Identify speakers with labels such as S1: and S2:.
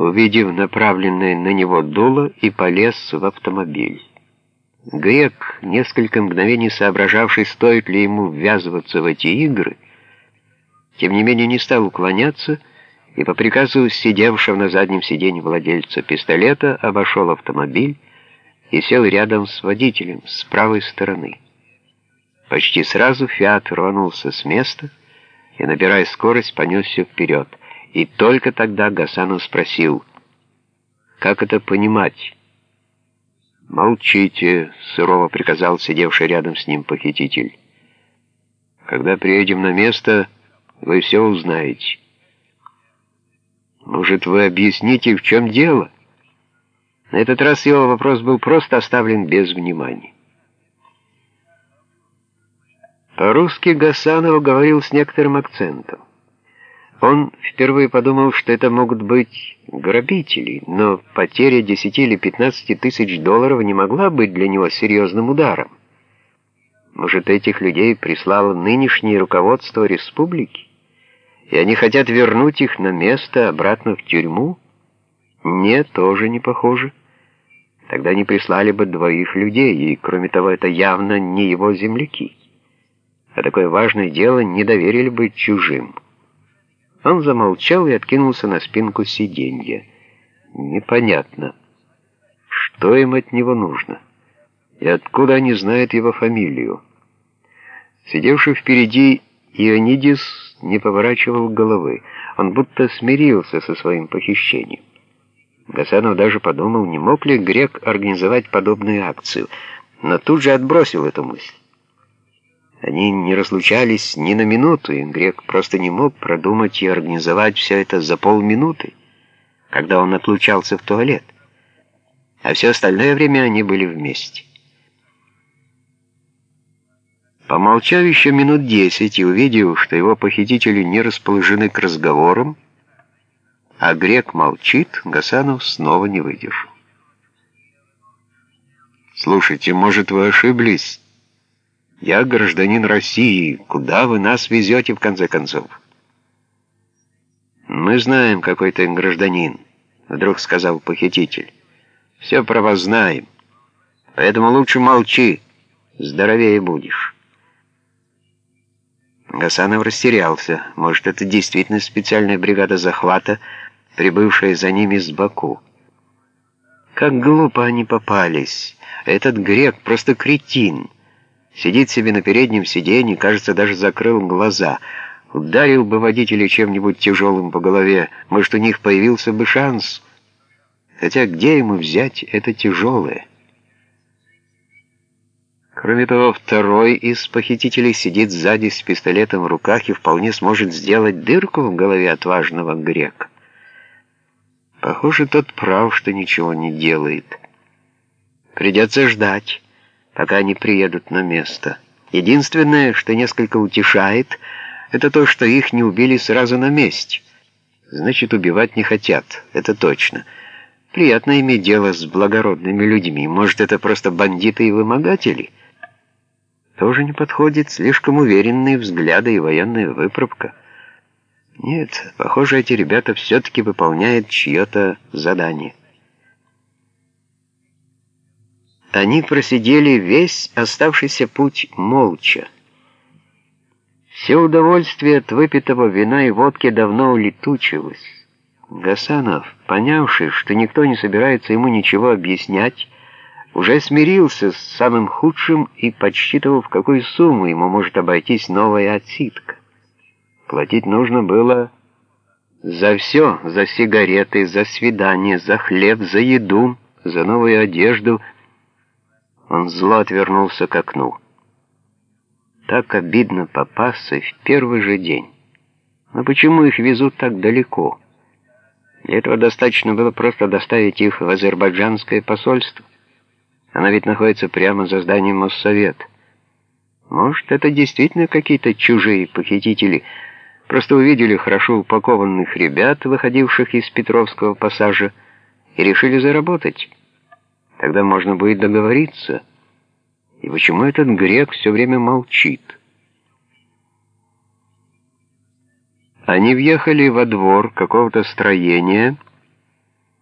S1: увидев направленное на него дуло, и полез в автомобиль. Грек, несколько мгновений соображавший, стоит ли ему ввязываться в эти игры, тем не менее не стал уклоняться и по приказу сидевшего на заднем сиденье владельца пистолета обошел автомобиль и сел рядом с водителем с правой стороны. Почти сразу «Фиат» рванулся с места и, набирая скорость, понесся вперед. И только тогда Гасанов спросил, «Как это понимать?» «Молчите», — сурово приказал сидевший рядом с ним похититель. «Когда приедем на место, вы все узнаете». «Может, вы объясните, в чем дело?» На этот раз его вопрос был просто оставлен без внимания. По-русски Гасанов говорил с некоторым акцентом. Он впервые подумал, что это могут быть грабители, но потеря 10 или 15 тысяч долларов не могла быть для него серьезным ударом. Может, этих людей прислало нынешнее руководство республики, и они хотят вернуть их на место обратно в тюрьму? Нет, тоже не похоже. Тогда не прислали бы двоих людей, и, кроме того, это явно не его земляки. А такое важное дело не доверили бы чужим. Он замолчал и откинулся на спинку сиденья. Непонятно, что им от него нужно, и откуда они знают его фамилию. Сидевший впереди Ионидис не поворачивал головы, он будто смирился со своим похищением. Гасанов даже подумал, не мог ли грек организовать подобную акцию, но тут же отбросил эту мысль. Они не разлучались ни на минуту, и Грек просто не мог продумать и организовать все это за полминуты, когда он отлучался в туалет. А все остальное время они были вместе. Помолчав еще минут десять и увидев, что его похитители не расположены к разговорам, а Грек молчит, Гасанов снова не выдержал. «Слушайте, может, вы ошиблись?» Я гражданин России. Куда вы нас везете, в конце концов? Мы знаем, какой ты гражданин, вдруг сказал похититель. Все про вас знаем. Поэтому лучше молчи, здоровее будешь. Гасанов растерялся. Может, это действительно специальная бригада захвата, прибывшая за ними с Баку. Как глупо они попались. Этот грек просто кретин. Сидит себе на переднем сиденье, кажется, даже закрыл глаза. Ударил бы водителя чем-нибудь тяжелым по голове, может, у них появился бы шанс. Хотя где ему взять это тяжелое? Кроме того, второй из похитителей сидит сзади с пистолетом в руках и вполне сможет сделать дырку в голове отважного грека. Похоже, тот прав, что ничего не делает. Придется ждать пока они приедут на место. Единственное, что несколько утешает, это то, что их не убили сразу на месте. Значит, убивать не хотят, это точно. Приятно иметь дело с благородными людьми. Может, это просто бандиты и вымогатели? Тоже не подходит слишком уверенные взгляды и военная выправка. Нет, похоже, эти ребята все-таки выполняют чье-то задание. Они просидели весь оставшийся путь молча. Все удовольствие от выпитого вина и водки давно улетучилось. Гасанов, понявший, что никто не собирается ему ничего объяснять, уже смирился с самым худшим и подсчитывал, в какую сумму ему может обойтись новая отсидка. Платить нужно было за все, за сигареты, за свидание, за хлеб, за еду, за новую одежду — он зло отвернулся к окну. Так обидно попасться в первый же день. Но почему их везут так далеко? Для этого достаточно было просто доставить их в азербайджанское посольство. Оно ведь находится прямо за зданием Моссовета. Может, это действительно какие-то чужие похитители, просто увидели хорошо упакованных ребят, выходивших из Петровского пассажа, и решили заработать. Тогда можно будет договориться. И почему этот грек все время молчит? Они въехали во двор какого-то строения,